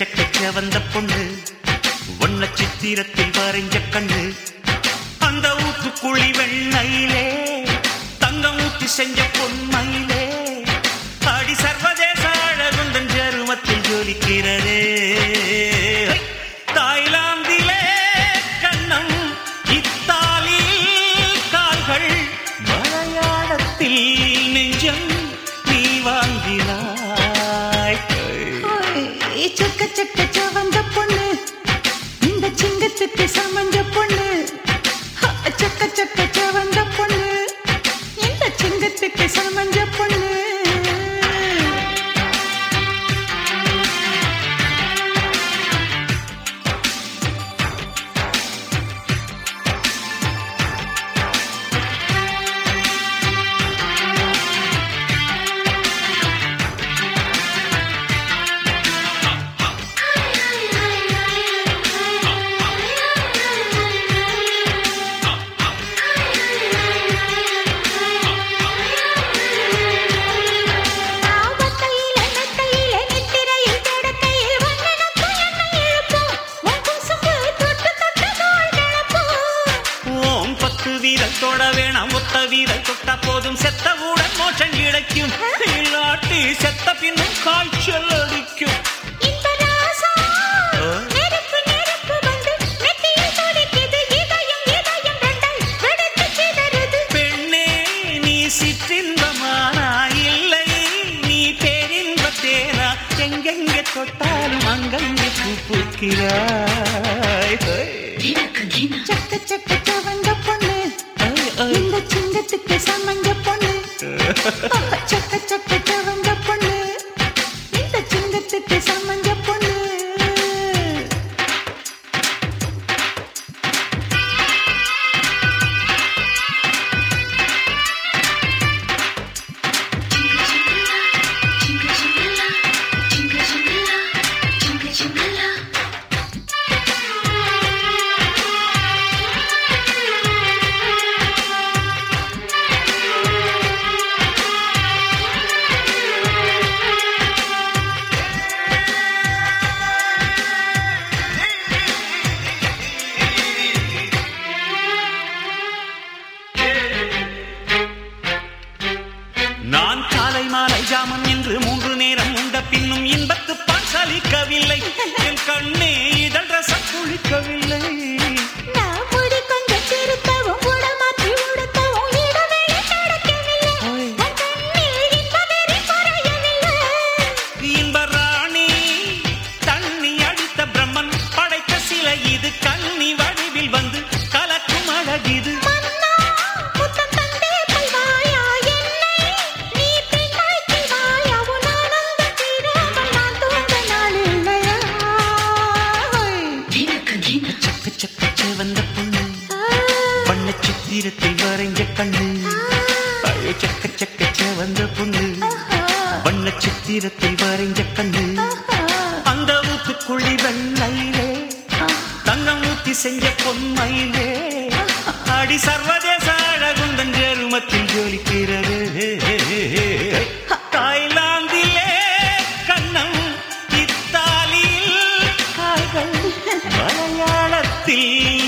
ஹோய் வந்த பொண்ணு ஒன்ன சித்திரத்தில் வரைஞ்ச கண்ணு. அந்த ஊத்துக்குழி வெண்ணையிலே தங்கம் ஊத்தி செஞ்ச பொன்மையிலே சக்க வந்த பொண்ணு. இந்த சிங்கத்துக்கு சமஞ்ச போதும் செத்தவுடன் மோட்சம் கிடைக்கும். இல்லாட்டி செத்த பின்னும் காய்ச்சல் அடிக்கும். பெண்ணே நீ சிற்றின்பமானா? இல்லை நீ பேரின்ப தேனா? எங்கெங்க தொட்டாலும் அங்கங்கே பூ பூக்கிறாய். சக்க சக்க ஐ. இந்த சிங்கத்துக்கு சமஞ்ச பொண்ணு. காலை மாலை ஜாமம் என்று மூன்று நேரம் உண்ட பின்னும் இன்பத்து பால் சலிக்கவில்லை. என் கண்ணே சித்திரத்தில் வரைஞ்ச கண்ணு. ஐயோ சக்க சக்க செவந்த பொண்ணு. வண்ண சித்திரத்தில் வரைஞ்ச கண்ணு. அந்த ஊத்துக்குழி வெள்ளையிலே தங்கம் ஊத்தி செஞ்ச பொன்மையிலே அடி சர்வதேச அழகுந்தன் ஜெருமத்தில் ஜொலிக்கிறது. தாய்லாந்திலே கண்ணம் இத்தாலியில். கால்கள் மலையாளத்தில்